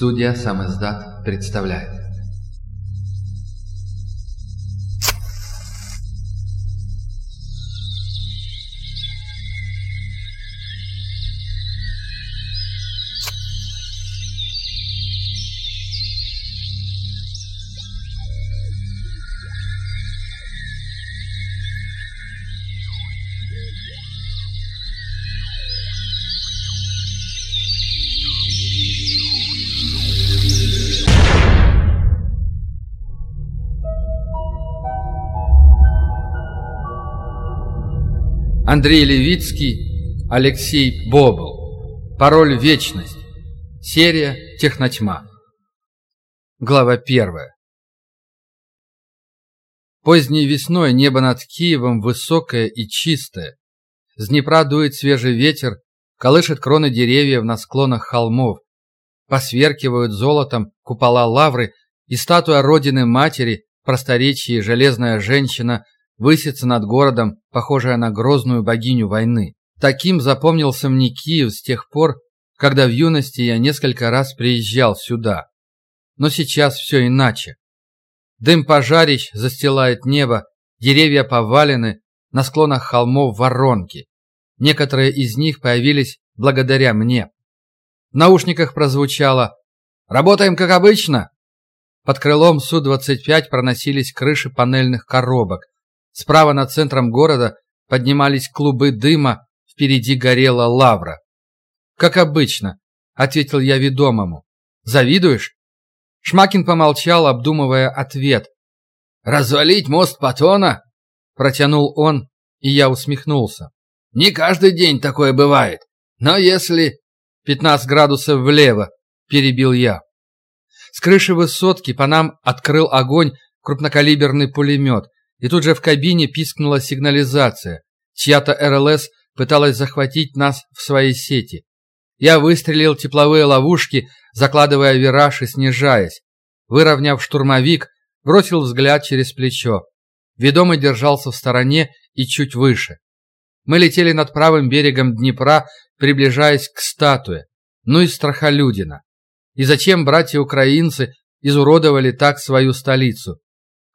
Студия «Сам издат» представляет Андрей Левицкий, Алексей Бобл. Пароль «Вечность». Серия «Технотьма». Глава первая. Поздней весной небо над Киевом высокое и чистое. С Днепра дует свежий ветер, колышет кроны деревьев на склонах холмов. Посверкивают золотом купола лавры и статуя Родины Матери, просторечие железная женщина – высится над городом, похожая на грозную богиню войны. Таким запомнился мне Киев с тех пор, когда в юности я несколько раз приезжал сюда. Но сейчас все иначе. Дым пожарищ застилает небо, деревья повалены, на склонах холмов воронки. Некоторые из них появились благодаря мне. В наушниках прозвучало «Работаем как обычно!» Под крылом Су-25 проносились крыши панельных коробок. Справа над центром города поднимались клубы дыма, впереди горела лавра. «Как обычно», — ответил я ведомому. «Завидуешь?» Шмакин помолчал, обдумывая ответ. «Развалить мост Патона?» — протянул он, и я усмехнулся. «Не каждый день такое бывает, но если...» «Пятнадцать градусов влево», — перебил я. С крыши высотки по нам открыл огонь крупнокалиберный пулемет — и тут же в кабине пискнула сигнализация. Чья-то РЛС пыталась захватить нас в своей сети. Я выстрелил тепловые ловушки, закладывая вираж и снижаясь. Выровняв штурмовик, бросил взгляд через плечо. Ведомый держался в стороне и чуть выше. Мы летели над правым берегом Днепра, приближаясь к статуе. Ну и страхолюдина. И зачем братья-украинцы изуродовали так свою столицу?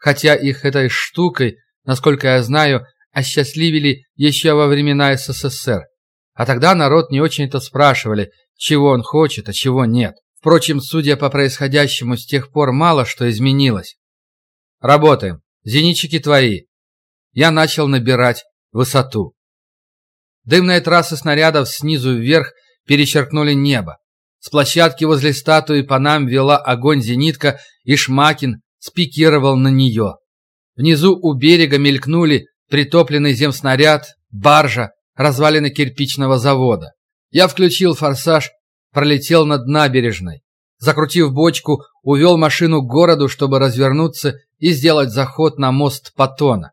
Хотя их этой штукой, насколько я знаю, осчастливили еще во времена СССР. А тогда народ не очень-то спрашивали, чего он хочет, а чего нет. Впрочем, судя по происходящему, с тех пор мало что изменилось. Работаем. Зенитчики твои. Я начал набирать высоту. Дымные трассы снарядов снизу вверх перечеркнули небо. С площадки возле статуи по нам вела огонь зенитка, и Шмакин, спикировал на нее. Внизу у берега мелькнули притопленный земснаряд, баржа, развалины кирпичного завода. Я включил форсаж, пролетел над набережной. Закрутив бочку, увел машину к городу, чтобы развернуться и сделать заход на мост Патона.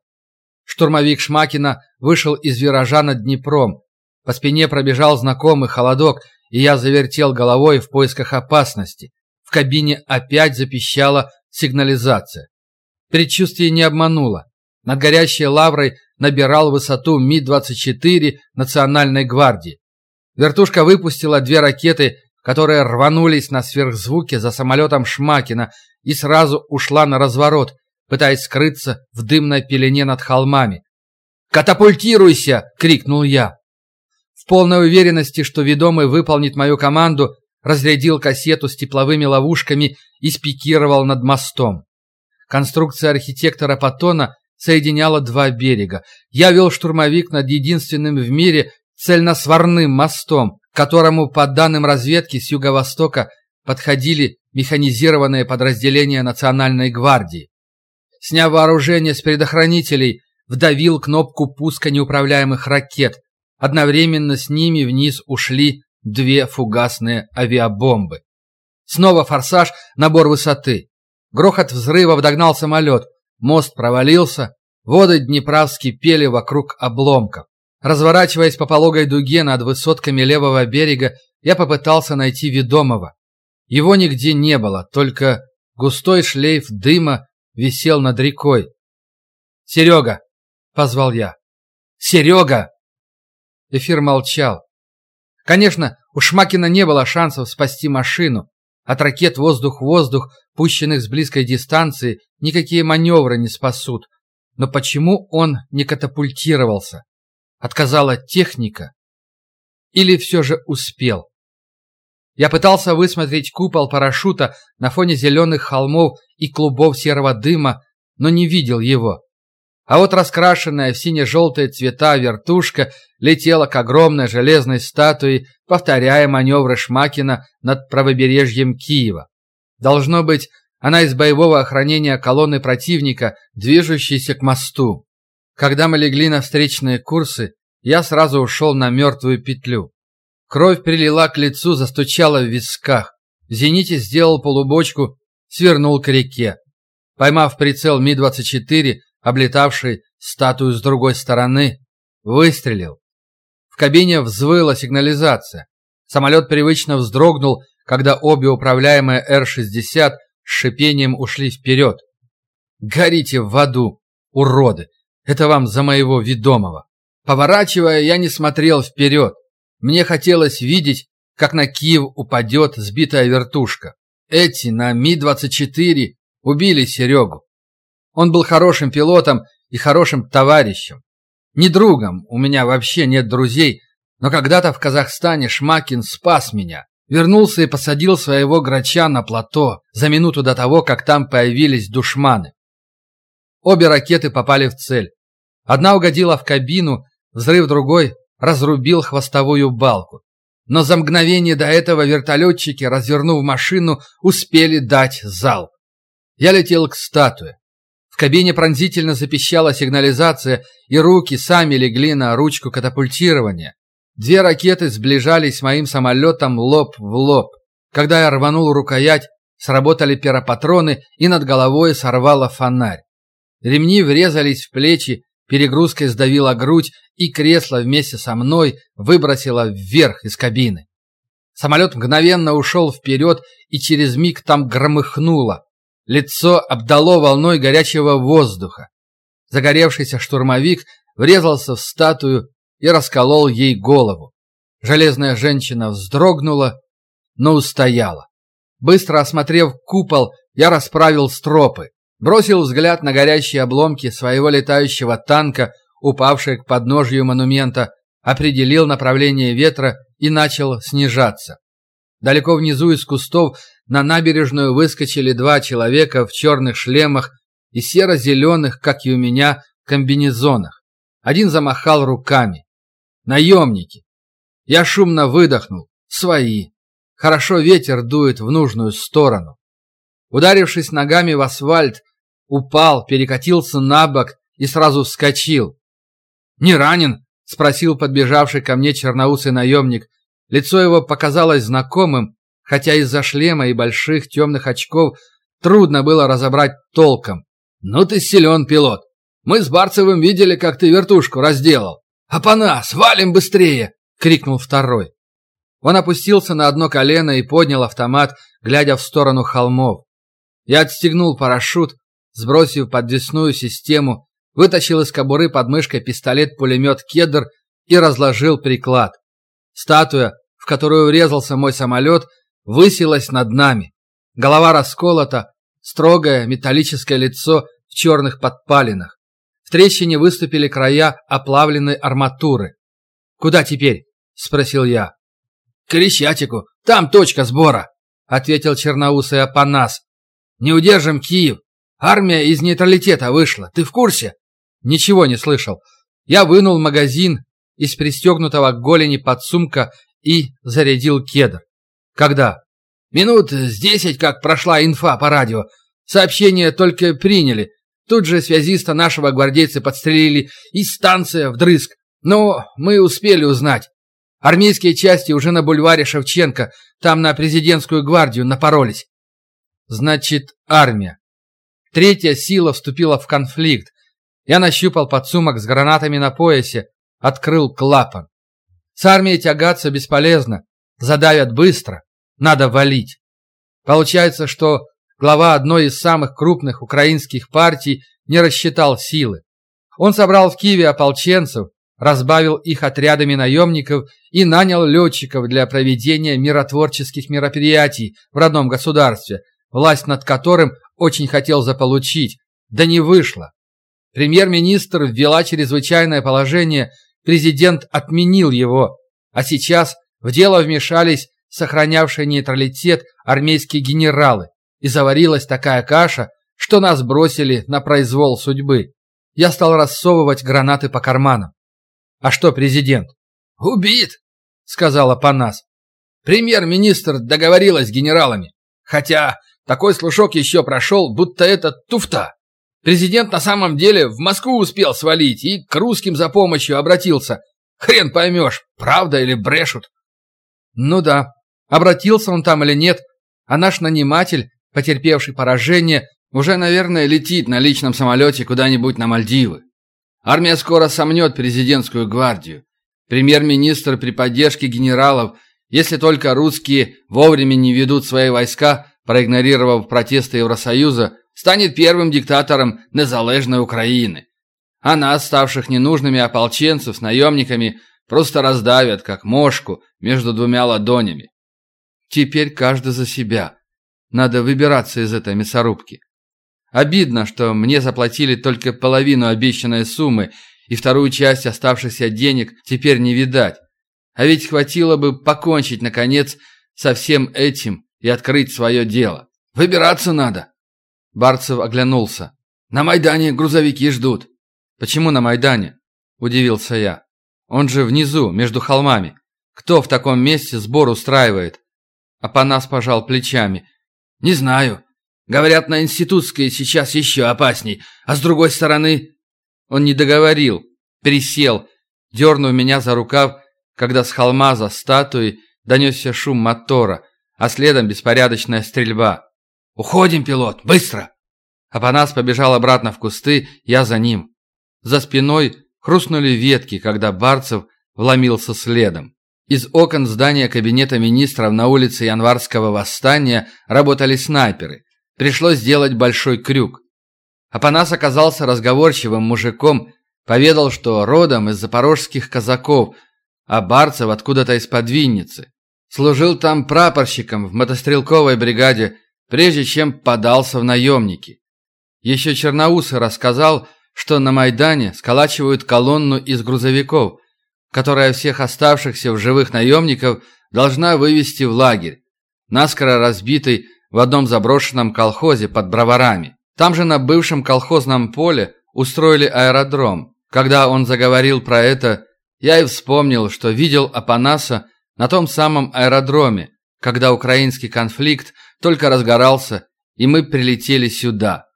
Штурмовик Шмакина вышел из виража над Днепром. По спине пробежал знакомый холодок, и я завертел головой в поисках опасности. В кабине опять запищала сигнализация. Предчувствие не обмануло. Над горящей лаврой набирал высоту Ми-24 Национальной гвардии. Вертушка выпустила две ракеты, которые рванулись на сверхзвуке за самолетом Шмакина и сразу ушла на разворот, пытаясь скрыться в дымной пелене над холмами. «Катапультируйся!» — крикнул я. В полной уверенности, что ведомый выполнит мою команду, разрядил кассету с тепловыми ловушками и спикировал над мостом. Конструкция архитектора Патона соединяла два берега. Я вел штурмовик над единственным в мире цельносварным мостом, которому, по данным разведки с юго-востока, подходили механизированные подразделения Национальной гвардии. Сняв вооружение с предохранителей, вдавил кнопку пуска неуправляемых ракет. Одновременно с ними вниз ушли две фугасные авиабомбы. Снова форсаж, набор высоты. Грохот взрывов догнал самолет. Мост провалился. Воды Днепра вскипели вокруг обломков. Разворачиваясь по пологой дуге над высотками левого берега, я попытался найти ведомого. Его нигде не было, только густой шлейф дыма висел над рекой. «Серега!» — позвал я. «Серега!» Эфир молчал. Конечно, у Шмакина не было шансов спасти машину. От ракет воздух-воздух, пущенных с близкой дистанции, никакие маневры не спасут. Но почему он не катапультировался? Отказала техника? Или все же успел? Я пытался высмотреть купол парашюта на фоне зеленых холмов и клубов серого дыма, но не видел его. А вот раскрашенная в сине-желтые цвета вертушка летела к огромной железной статуе, повторяя маневры Шмакина над правобережьем Киева. Должно быть, она из боевого охранения колонны противника, движущейся к мосту. Когда мы легли на встречные курсы, я сразу ушел на мертвую петлю. Кровь прилила к лицу, застучала в висках. Зените сделал полубочку, свернул к реке. Поймав прицел Ми-24, облетавший статую с другой стороны, выстрелил. В кабине взвыла сигнализация. Самолет привычно вздрогнул, когда обе управляемые Р-60 с шипением ушли вперед. «Горите в аду, уроды! Это вам за моего ведомого!» Поворачивая, я не смотрел вперед. Мне хотелось видеть, как на Киев упадет сбитая вертушка. Эти на Ми-24 убили Серегу. Он был хорошим пилотом и хорошим товарищем. Не другом, у меня вообще нет друзей, но когда-то в Казахстане Шмакин спас меня. Вернулся и посадил своего грача на плато за минуту до того, как там появились душманы. Обе ракеты попали в цель. Одна угодила в кабину, взрыв другой разрубил хвостовую балку. Но за мгновение до этого вертолетчики, развернув машину, успели дать залп. Я летел к статуе. В кабине пронзительно запищала сигнализация, и руки сами легли на ручку катапультирования. Две ракеты сближались с моим самолетом лоб в лоб. Когда я рванул рукоять, сработали пиропатроны, и над головой сорвало фонарь. Ремни врезались в плечи, перегрузкой сдавила грудь, и кресло вместе со мной выбросило вверх из кабины. Самолет мгновенно ушел вперед, и через миг там громыхнуло. Лицо обдало волной горячего воздуха. Загоревшийся штурмовик врезался в статую и расколол ей голову. Железная женщина вздрогнула, но устояла. Быстро осмотрев купол, я расправил стропы, бросил взгляд на горящие обломки своего летающего танка, упавшие к подножью монумента, определил направление ветра и начал снижаться. Далеко внизу из кустов на набережную выскочили два человека в черных шлемах и серо-зеленых, как и у меня, комбинезонах. Один замахал руками. Наемники. Я шумно выдохнул. Свои. Хорошо ветер дует в нужную сторону. Ударившись ногами в асфальт, упал, перекатился на бок и сразу вскочил. «Не ранен?» — спросил подбежавший ко мне черноусый наемник. Лицо его показалось знакомым, хотя из-за шлема и больших темных очков трудно было разобрать толком. «Ну ты силен, пилот! Мы с Барцевым видели, как ты вертушку разделал! А по нас, валим быстрее!» — крикнул второй. Он опустился на одно колено и поднял автомат, глядя в сторону холмов. Я отстегнул парашют, сбросив подвесную систему, вытащил из кобуры под мышкой пистолет-пулемет «Кедр» и разложил приклад. Статуя в которую врезался мой самолет, высилась над нами. Голова расколота, строгое металлическое лицо в черных подпалинах. В трещине выступили края оплавленной арматуры. «Куда теперь?» – спросил я. «К Крещатику, там точка сбора», – ответил черноусый Апанас. «Не удержим Киев. Армия из нейтралитета вышла. Ты в курсе?» «Ничего не слышал. Я вынул магазин из пристегнутого к голени подсумка и зарядил кедр. Когда? Минут с десять, как прошла инфа по радио. Сообщение только приняли. Тут же связиста нашего гвардейца подстрелили и станция вдрызг. Но мы успели узнать. Армейские части уже на бульваре Шевченко, там на президентскую гвардию напоролись. Значит, армия. Третья сила вступила в конфликт. Я нащупал подсумок с гранатами на поясе, открыл клапан. С армией тягаться бесполезно. Задавят быстро. Надо валить. Получается, что глава одной из самых крупных украинских партий не рассчитал силы. Он собрал в Киеве ополченцев, разбавил их отрядами наемников и нанял летчиков для проведения миротворческих мероприятий в родном государстве, власть над которым очень хотел заполучить, да не вышло. Премьер-министр ввела чрезвычайное положение, президент отменил его, а сейчас в дело вмешались сохранявшие нейтралитет армейские генералы, и заварилась такая каша, что нас бросили на произвол судьбы. Я стал рассовывать гранаты по карманам. «А что президент?» «Убит», — сказала Панас. «Премьер-министр договорилась с генералами. Хотя такой слушок еще прошел, будто это туфта. Президент на самом деле в Москву успел свалить и к русским за помощью обратился. Хрен поймешь, правда или брешут». «Ну да, обратился он там или нет, а наш наниматель, потерпевший поражение, уже, наверное, летит на личном самолете куда-нибудь на Мальдивы. Армия скоро сомнет президентскую гвардию. Премьер-министр при поддержке генералов, если только русские вовремя не ведут свои войска, проигнорировав протесты Евросоюза, станет первым диктатором незалежной Украины. А нас, ставших ненужными ополченцев с наемниками, просто раздавят, как мошку, между двумя ладонями. Теперь каждый за себя. Надо выбираться из этой мясорубки. Обидно, что мне заплатили только половину обещанной суммы, и вторую часть оставшихся денег теперь не видать. А ведь хватило бы покончить, наконец, со всем этим и открыть свое дело. Выбираться надо. Барцев оглянулся. На Майдане грузовики ждут. Почему на Майдане? Удивился я. Он же внизу, между холмами. Кто в таком месте сбор устраивает? Апанас пожал плечами. Не знаю. Говорят, на институтской сейчас еще опасней. А с другой стороны...» Он не договорил, присел, дернув меня за рукав, когда с холма за статуей донесся шум мотора, а следом беспорядочная стрельба. «Уходим, пилот, быстро!» Апанас побежал обратно в кусты, я за ним. За спиной хрустнули ветки, когда Барцев вломился следом. Из окон здания кабинета министров на улице Январского восстания работали снайперы. Пришлось сделать большой крюк. Апанас оказался разговорчивым мужиком, поведал, что родом из запорожских казаков, а Барцев откуда-то из-под Винницы. Служил там прапорщиком в мотострелковой бригаде, прежде чем подался в наемники. Еще Черноусый рассказал, что на Майдане сколачивают колонну из грузовиков, которая всех оставшихся в живых наемников должна вывести в лагерь, наскоро разбитый в одном заброшенном колхозе под Броварами. Там же на бывшем колхозном поле устроили аэродром. Когда он заговорил про это, я и вспомнил, что видел Апанаса на том самом аэродроме, когда украинский конфликт только разгорался, и мы прилетели сюда.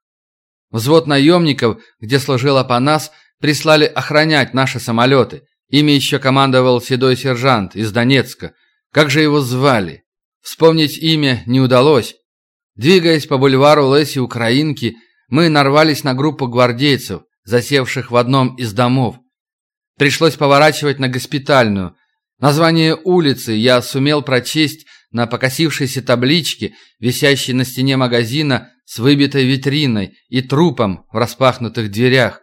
Взвод наемников, где служил Апанас, прислали охранять наши самолеты. Ими еще командовал седой сержант из Донецка. Как же его звали? Вспомнить имя не удалось, Двигаясь по бульвару Леси Украинки, мы нарвались на группу гвардейцев, засевших в одном из домов. Пришлось поворачивать на госпитальную. Название улицы я сумел прочесть на покосившейся табличке, висящей на стене магазина с выбитой витриной и трупом в распахнутых дверях.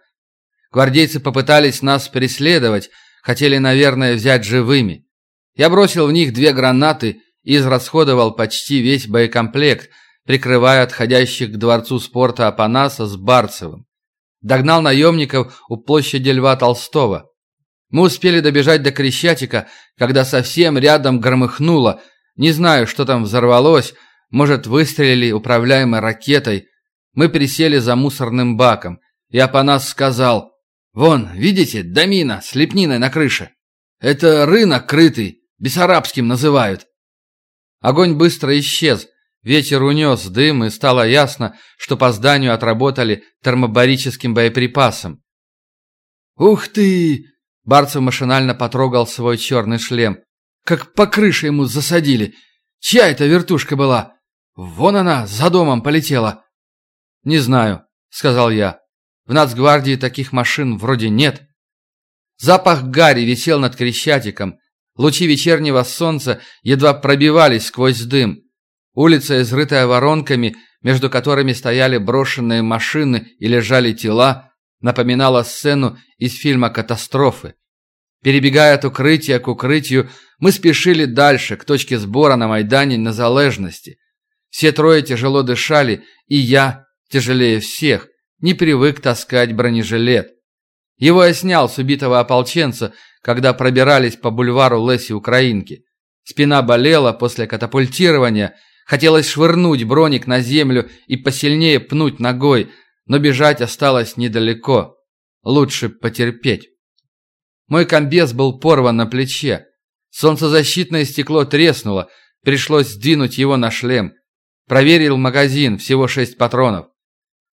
Гвардейцы попытались нас преследовать, хотели, наверное, взять живыми. Я бросил в них две гранаты и израсходовал почти весь боекомплект – прикрывая отходящих к дворцу спорта Апанаса с Барцевым. Догнал наемников у площади Льва Толстого. Мы успели добежать до Крещатика, когда совсем рядом громыхнуло. Не знаю, что там взорвалось, может, выстрелили управляемой ракетой. Мы присели за мусорным баком, и Апанас сказал, «Вон, видите, домина с лепниной на крыше. Это рынок крытый, бессарабским называют». Огонь быстро исчез, Ветер унес дым, и стало ясно, что по зданию отработали термобарическим боеприпасом. «Ух ты!» – Барцев машинально потрогал свой черный шлем. «Как по крыше ему засадили! Чья это вертушка была? Вон она, за домом полетела!» «Не знаю», – сказал я. «В нацгвардии таких машин вроде нет». Запах гари висел над Крещатиком. Лучи вечернего солнца едва пробивались сквозь дым. Улица, изрытая воронками, между которыми стояли брошенные машины и лежали тела, напоминала сцену из фильма «Катастрофы». Перебегая от укрытия к укрытию, мы спешили дальше, к точке сбора на Майдане Незалежности. Все трое тяжело дышали, и я, тяжелее всех, не привык таскать бронежилет. Его я снял с убитого ополченца, когда пробирались по бульвару Леси Украинки. Спина болела после катапультирования, хотелось швырнуть броник на землю и посильнее пнуть ногой, но бежать осталось недалеко. Лучше потерпеть. Мой комбез был порван на плече. Солнцезащитное стекло треснуло, пришлось сдвинуть его на шлем. Проверил магазин, всего шесть патронов.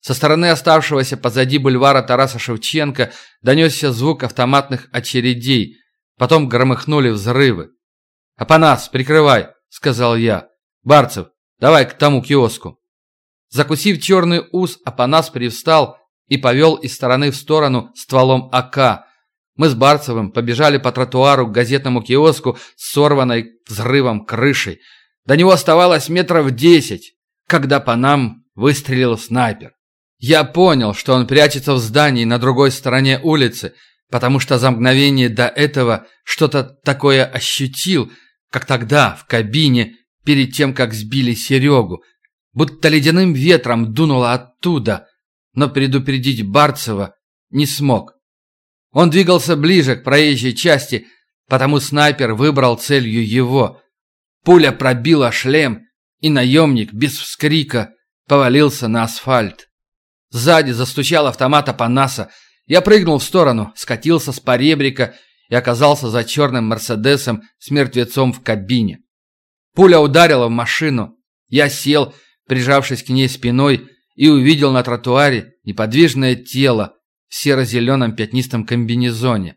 Со стороны оставшегося позади бульвара Тараса Шевченко донесся звук автоматных очередей. Потом громыхнули взрывы. «Апанас, прикрывай!» — сказал я. «Барцев, давай к тому киоску». Закусив черный ус, Апанас привстал и повел из стороны в сторону стволом АК. Мы с Барцевым побежали по тротуару к газетному киоску с сорванной взрывом крышей. До него оставалось метров десять, когда по нам выстрелил снайпер. Я понял, что он прячется в здании на другой стороне улицы, потому что за мгновение до этого что-то такое ощутил, как тогда в кабине перед тем, как сбили Серегу, будто ледяным ветром дунуло оттуда, но предупредить Барцева не смог. Он двигался ближе к проезжей части, потому снайпер выбрал целью его. Пуля пробила шлем, и наемник без вскрика повалился на асфальт. Сзади застучал автомат Апанаса. Я прыгнул в сторону, скатился с поребрика и оказался за черным Мерседесом с мертвецом в кабине. Пуля ударила в машину. Я сел, прижавшись к ней спиной, и увидел на тротуаре неподвижное тело в серо-зеленом пятнистом комбинезоне.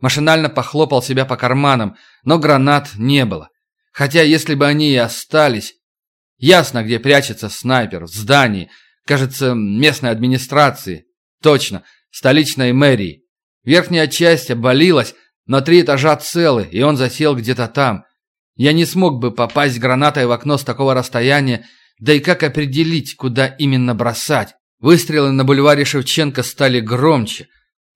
Машинально похлопал себя по карманам, но гранат не было. Хотя, если бы они и остались... Ясно, где прячется снайпер, в здании, Кажется, местной администрации. Точно, столичной мэрии. Верхняя часть обвалилась, но три этажа целы, и он засел где-то там. Я не смог бы попасть гранатой в окно с такого расстояния, да и как определить, куда именно бросать? Выстрелы на бульваре Шевченко стали громче.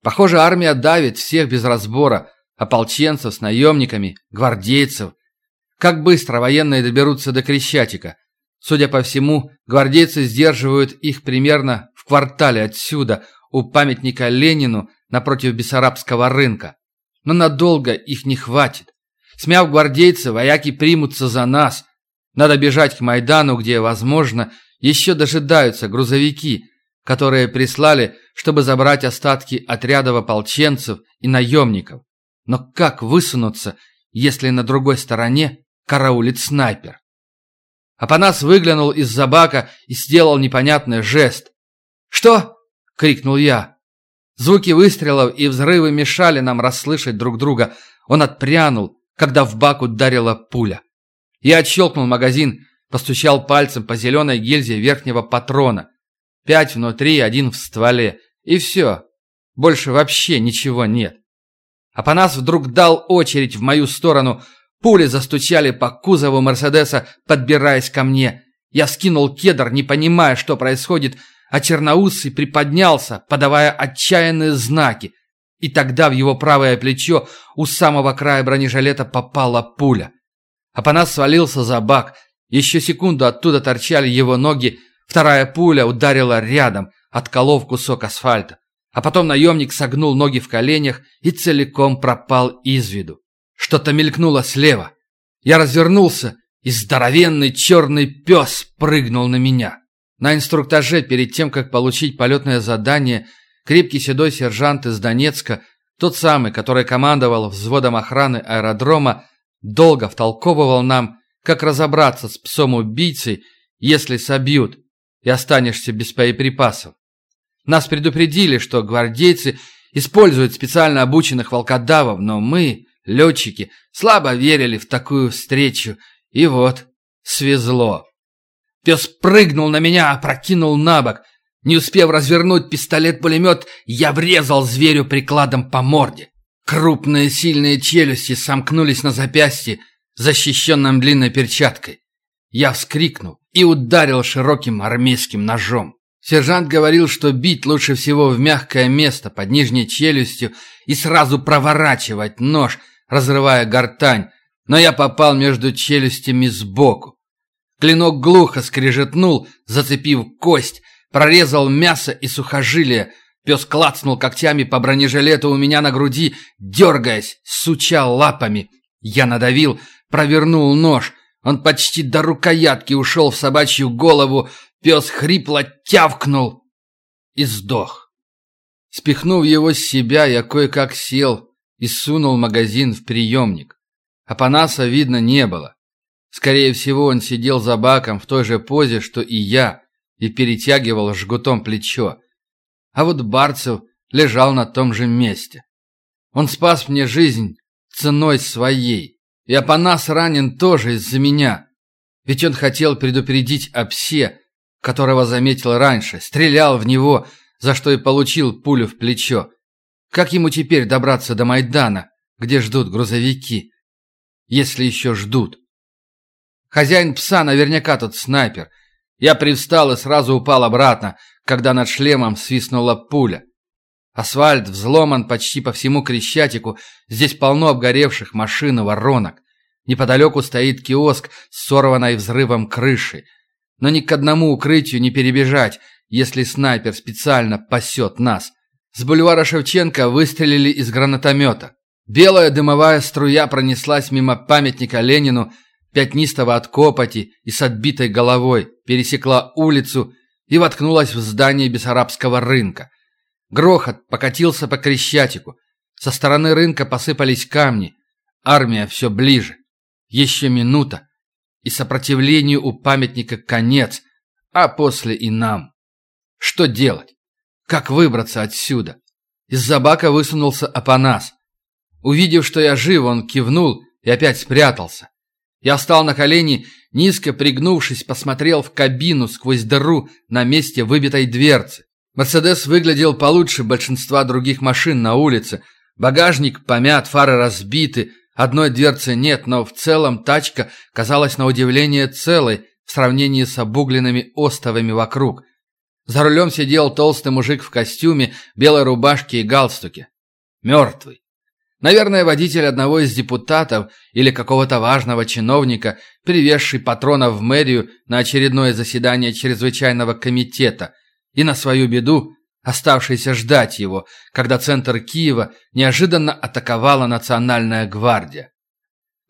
Похоже, армия давит всех без разбора. Ополченцев с наемниками, гвардейцев. Как быстро военные доберутся до Крещатика? Судя по всему, гвардейцы сдерживают их примерно в квартале отсюда, у памятника Ленину напротив Бессарабского рынка. Но надолго их не хватит. Смяв гвардейцы, вояки примутся за нас. Надо бежать к Майдану, где, возможно, еще дожидаются грузовики, которые прислали, чтобы забрать остатки отрядов ополченцев и наемников. Но как высунуться, если на другой стороне караулит снайпер? Апанас выглянул из-за бака и сделал непонятный жест. «Что?» — крикнул я. Звуки выстрелов и взрывы мешали нам расслышать друг друга. Он отпрянул, когда в бак ударила пуля. Я отщелкнул магазин, постучал пальцем по зеленой гильзе верхнего патрона. Пять внутри, один в стволе. И все. Больше вообще ничего нет. Апанас вдруг дал очередь в мою сторону — Пули застучали по кузову Мерседеса, подбираясь ко мне. Я скинул кедр, не понимая, что происходит, а Черноусый приподнялся, подавая отчаянные знаки. И тогда в его правое плечо у самого края бронежилета попала пуля. Апанас свалился за бак. Еще секунду оттуда торчали его ноги. Вторая пуля ударила рядом, отколов кусок асфальта. А потом наемник согнул ноги в коленях и целиком пропал из виду. Что-то мелькнуло слева. Я развернулся, и здоровенный черный пес прыгнул на меня. На инструктаже, перед тем, как получить полетное задание, крепкий седой сержант из Донецка, тот самый, который командовал взводом охраны аэродрома, долго втолковывал нам, как разобраться с псом-убийцей, если собьют, и останешься без боеприпасов. Нас предупредили, что гвардейцы используют специально обученных волкодавов, но мы, Летчики слабо верили в такую встречу, и вот, свезло. Пес прыгнул на меня, опрокинул на бок. Не успев развернуть пистолет-пулемет, я врезал зверю прикладом по морде. Крупные сильные челюсти сомкнулись на запястье, защищенном длинной перчаткой. Я вскрикнул и ударил широким армейским ножом. Сержант говорил, что бить лучше всего в мягкое место под нижней челюстью и сразу проворачивать нож, разрывая гортань, но я попал между челюстями сбоку. Клинок глухо скрежетнул, зацепив кость, прорезал мясо и сухожилие. Пес клацнул когтями по бронежилету у меня на груди, дергаясь, суча лапами. Я надавил, провернул нож. Он почти до рукоятки ушел в собачью голову. Пес хрипло тявкнул и сдох. Спихнув его с себя, я кое-как сел и сунул магазин в приемник. Апанаса видно не было. Скорее всего, он сидел за баком в той же позе, что и я, и перетягивал жгутом плечо. А вот Барцев лежал на том же месте. Он спас мне жизнь ценой своей. И Апанас ранен тоже из-за меня. Ведь он хотел предупредить о псе, которого заметил раньше, стрелял в него, за что и получил пулю в плечо. Как ему теперь добраться до Майдана, где ждут грузовики? Если еще ждут. Хозяин пса наверняка тот снайпер. Я привстал и сразу упал обратно, когда над шлемом свистнула пуля. Асфальт взломан почти по всему Крещатику, здесь полно обгоревших машин и воронок. Неподалеку стоит киоск с сорванной взрывом крышей. Но ни к одному укрытию не перебежать, если снайпер специально пасет нас. С бульвара Шевченко выстрелили из гранатомета. Белая дымовая струя пронеслась мимо памятника Ленину, пятнистого от копоти и с отбитой головой, пересекла улицу и воткнулась в здание Бессарабского рынка. Грохот покатился по Крещатику. Со стороны рынка посыпались камни. Армия все ближе. Еще минута. И сопротивлению у памятника конец, а после и нам. Что делать? Как выбраться отсюда? Из-за бака высунулся Апанас. Увидев, что я жив, он кивнул и опять спрятался. Я встал на колени, низко пригнувшись, посмотрел в кабину сквозь дыру на месте выбитой дверцы. «Мерседес» выглядел получше большинства других машин на улице. Багажник помят, фары разбиты, одной дверцы нет, но в целом тачка казалась на удивление целой в сравнении с обугленными остовами вокруг. За рулем сидел толстый мужик в костюме, белой рубашке и галстуке. Мертвый. Наверное, водитель одного из депутатов или какого-то важного чиновника, привезший патрона в мэрию на очередное заседание чрезвычайного комитета и на свою беду оставшийся ждать его, когда центр Киева неожиданно атаковала национальная гвардия.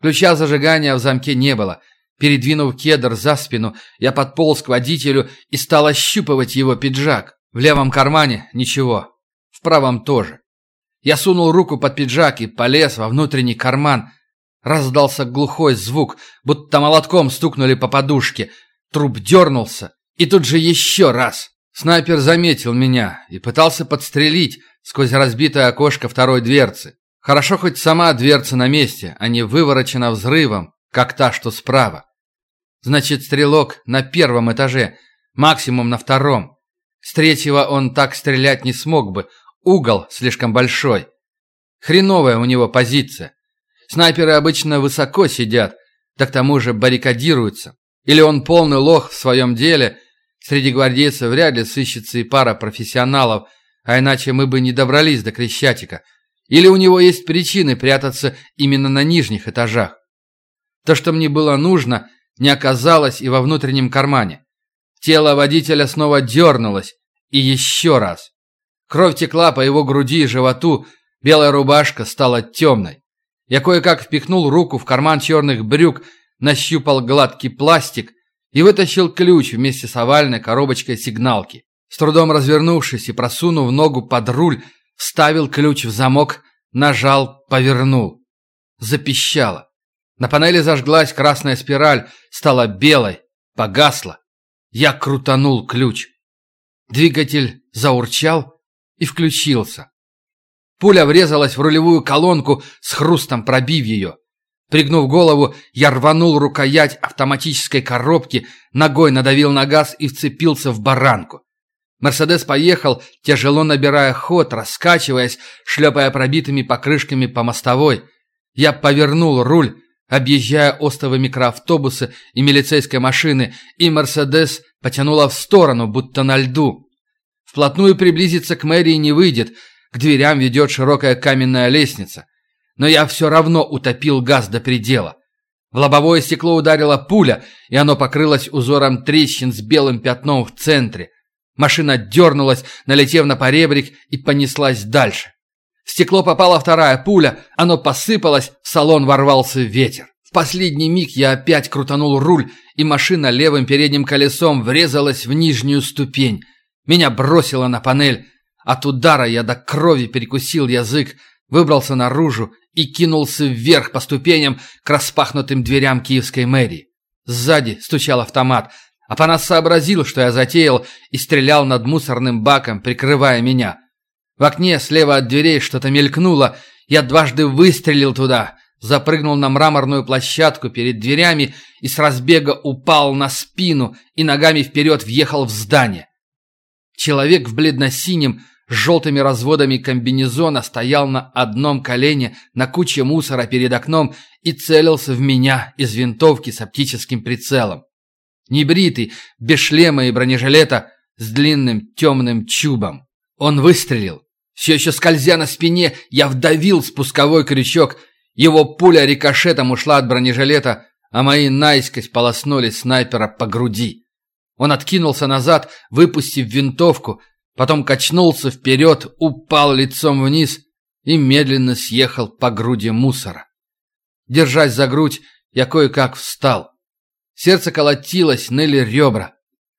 Ключа зажигания в замке не было. Передвинув кедр за спину, я подполз к водителю и стал ощупывать его пиджак. В левом кармане ничего, в правом тоже. Я сунул руку под пиджак и полез во внутренний карман. Раздался глухой звук, будто молотком стукнули по подушке. Труп дернулся, и тут же еще раз. Снайпер заметил меня и пытался подстрелить сквозь разбитое окошко второй дверцы. Хорошо хоть сама дверца на месте, а не выворочена взрывом, как та, что справа. Значит, стрелок на первом этаже, максимум на втором. С третьего он так стрелять не смог бы, Угол слишком большой. Хреновая у него позиция. Снайперы обычно высоко сидят, да к тому же баррикадируются. Или он полный лох в своем деле. Среди гвардейцев вряд ли сыщется и пара профессионалов, а иначе мы бы не добрались до Крещатика. Или у него есть причины прятаться именно на нижних этажах. То, что мне было нужно, не оказалось и во внутреннем кармане. Тело водителя снова дернулось. И еще раз. Кровь текла по его груди и животу, белая рубашка стала темной. Я кое-как впихнул руку в карман черных брюк, нащупал гладкий пластик и вытащил ключ вместе с овальной коробочкой сигналки. С трудом развернувшись и просунув ногу под руль, вставил ключ в замок, нажал, повернул. Запищало. На панели зажглась красная спираль, стала белой, погасла. Я крутанул ключ. Двигатель заурчал, и включился. Пуля врезалась в рулевую колонку, с хрустом пробив ее. Пригнув голову, я рванул рукоять автоматической коробки, ногой надавил на газ и вцепился в баранку. Мерседес поехал, тяжело набирая ход, раскачиваясь, шлепая пробитыми покрышками по мостовой. Я повернул руль, объезжая остовы микроавтобусы и милицейской машины, и Мерседес потянула в сторону, будто на льду. Вплотную приблизиться к мэрии не выйдет, к дверям ведет широкая каменная лестница. Но я все равно утопил газ до предела. В лобовое стекло ударила пуля, и оно покрылось узором трещин с белым пятном в центре. Машина дернулась, налетев на поребрик, и понеслась дальше. В стекло попала вторая пуля, оно посыпалось, в салон ворвался ветер. В последний миг я опять крутанул руль, и машина левым передним колесом врезалась в нижнюю ступень. Меня бросило на панель. От удара я до крови перекусил язык, выбрался наружу и кинулся вверх по ступеням к распахнутым дверям киевской мэрии. Сзади стучал автомат. Апанас сообразил, что я затеял, и стрелял над мусорным баком, прикрывая меня. В окне слева от дверей что-то мелькнуло. Я дважды выстрелил туда, запрыгнул на мраморную площадку перед дверями и с разбега упал на спину и ногами вперед въехал в здание. Человек в бледно-синем с желтыми разводами комбинезона стоял на одном колене на куче мусора перед окном и целился в меня из винтовки с оптическим прицелом. Небритый, без шлема и бронежилета, с длинным темным чубом. Он выстрелил. Все еще скользя на спине, я вдавил спусковой крючок. Его пуля рикошетом ушла от бронежилета, а мои наискось полоснули снайпера по груди. Он откинулся назад, выпустив винтовку, потом качнулся вперед, упал лицом вниз и медленно съехал по груди мусора. Держась за грудь, я кое-как встал. Сердце колотилось, ныли ребра.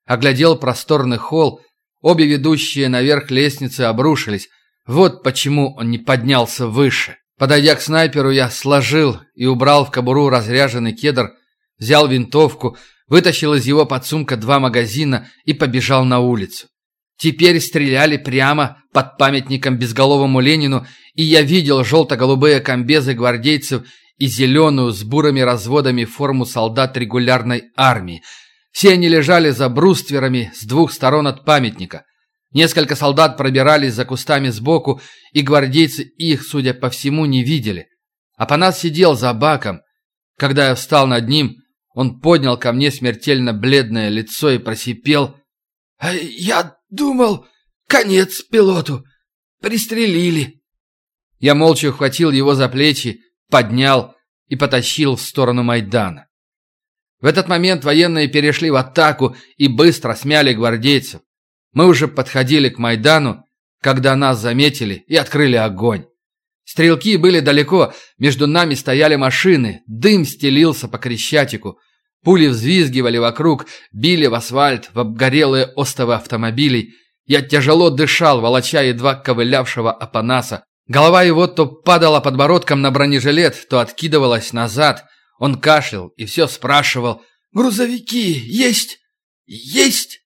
Оглядел просторный холл, обе ведущие наверх лестницы обрушились. Вот почему он не поднялся выше. Подойдя к снайперу, я сложил и убрал в кобуру разряженный кедр, взял винтовку, вытащил из его подсумка два магазина и побежал на улицу. Теперь стреляли прямо под памятником безголовому Ленину, и я видел желто-голубые комбезы гвардейцев и зеленую с бурыми разводами форму солдат регулярной армии. Все они лежали за брустверами с двух сторон от памятника. Несколько солдат пробирались за кустами сбоку, и гвардейцы их, судя по всему, не видели. Апанас сидел за баком. Когда я встал над ним, он поднял ко мне смертельно бледное лицо и просипел. «А «Я Думал, конец пилоту. Пристрелили. Я молча ухватил его за плечи, поднял и потащил в сторону Майдана. В этот момент военные перешли в атаку и быстро смяли гвардейцев. Мы уже подходили к Майдану, когда нас заметили и открыли огонь. Стрелки были далеко, между нами стояли машины, дым стелился по Крещатику – Пули взвизгивали вокруг, били в асфальт, в обгорелые остовы автомобилей. Я тяжело дышал, волоча едва ковылявшего Апанаса. Голова его то падала подбородком на бронежилет, то откидывалась назад. Он кашлял и все спрашивал. «Грузовики есть? Есть?»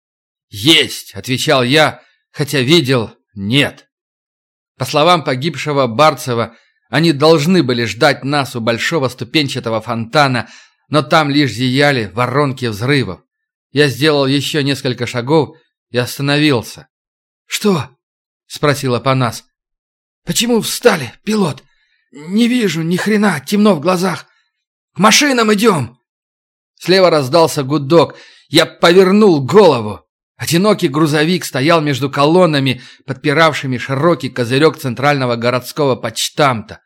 «Есть», — отвечал я, хотя видел «нет». По словам погибшего Барцева, они должны были ждать нас у большого ступенчатого фонтана — но там лишь зияли воронки взрывов. Я сделал еще несколько шагов и остановился. «Что?» — спросил Апанас. «Почему встали, пилот? Не вижу ни хрена, темно в глазах. К машинам идем!» Слева раздался гудок. Я повернул голову. Одинокий грузовик стоял между колоннами, подпиравшими широкий козырек центрального городского почтамта.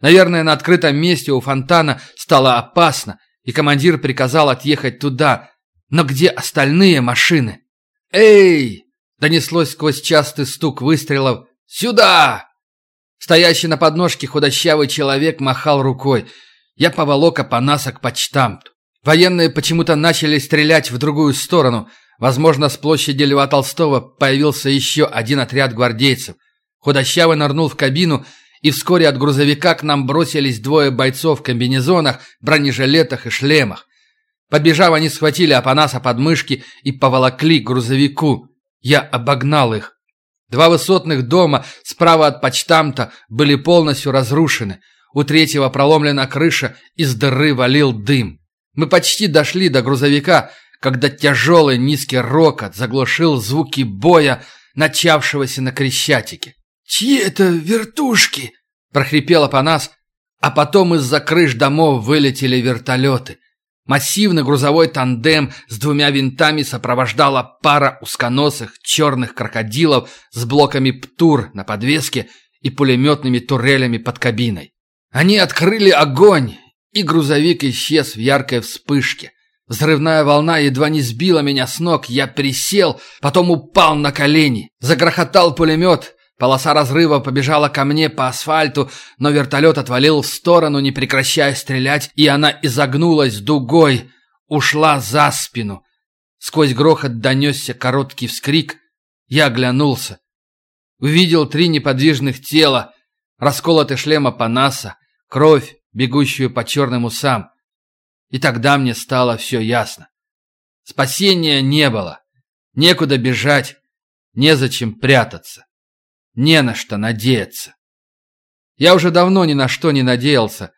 Наверное, на открытом месте у фонтана стало опасно, и командир приказал отъехать туда. Но где остальные машины? «Эй!» — донеслось сквозь частый стук выстрелов. «Сюда!» Стоящий на подножке худощавый человек махал рукой. Я поволок Апанаса к почтамту. Военные почему-то начали стрелять в другую сторону. Возможно, с площади Льва Толстого появился еще один отряд гвардейцев. Худощавый нырнул в кабину и вскоре от грузовика к нам бросились двое бойцов в комбинезонах, бронежилетах и шлемах. Подбежав, они схватили Апанаса под мышки и поволокли к грузовику. Я обогнал их. Два высотных дома справа от почтамта были полностью разрушены. У третьего проломлена крыша, из дыры валил дым. Мы почти дошли до грузовика, когда тяжелый низкий рокот заглушил звуки боя, начавшегося на Крещатике. «Чьи это вертушки?» – прохрипело по нас, а потом из-за крыш домов вылетели вертолеты. Массивный грузовой тандем с двумя винтами сопровождала пара узконосых черных крокодилов с блоками ПТУР на подвеске и пулеметными турелями под кабиной. Они открыли огонь, и грузовик исчез в яркой вспышке. Взрывная волна едва не сбила меня с ног, я присел, потом упал на колени. Загрохотал пулемет, полоса разрыва побежала ко мне по асфальту, но вертолет отвалил в сторону, не прекращая стрелять, и она изогнулась дугой, ушла за спину. Сквозь грохот донесся короткий вскрик. Я оглянулся. Увидел три неподвижных тела, расколотый шлем Апанаса, кровь, бегущую по черным усам. И тогда мне стало все ясно. Спасения не было. Некуда бежать, незачем прятаться. Не на что надеяться. Я уже давно ни на что не надеялся.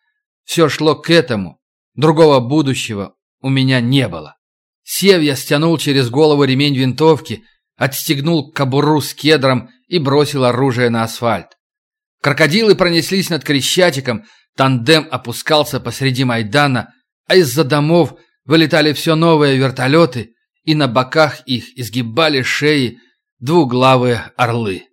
Все шло к этому. Другого будущего у меня не было. Сев, я стянул через голову ремень винтовки, отстегнул кобуру с кедром и бросил оружие на асфальт. Крокодилы пронеслись над Крещатиком, тандем опускался посреди Майдана, а из-за домов вылетали все новые вертолеты, и на боках их изгибали шеи двуглавые орлы.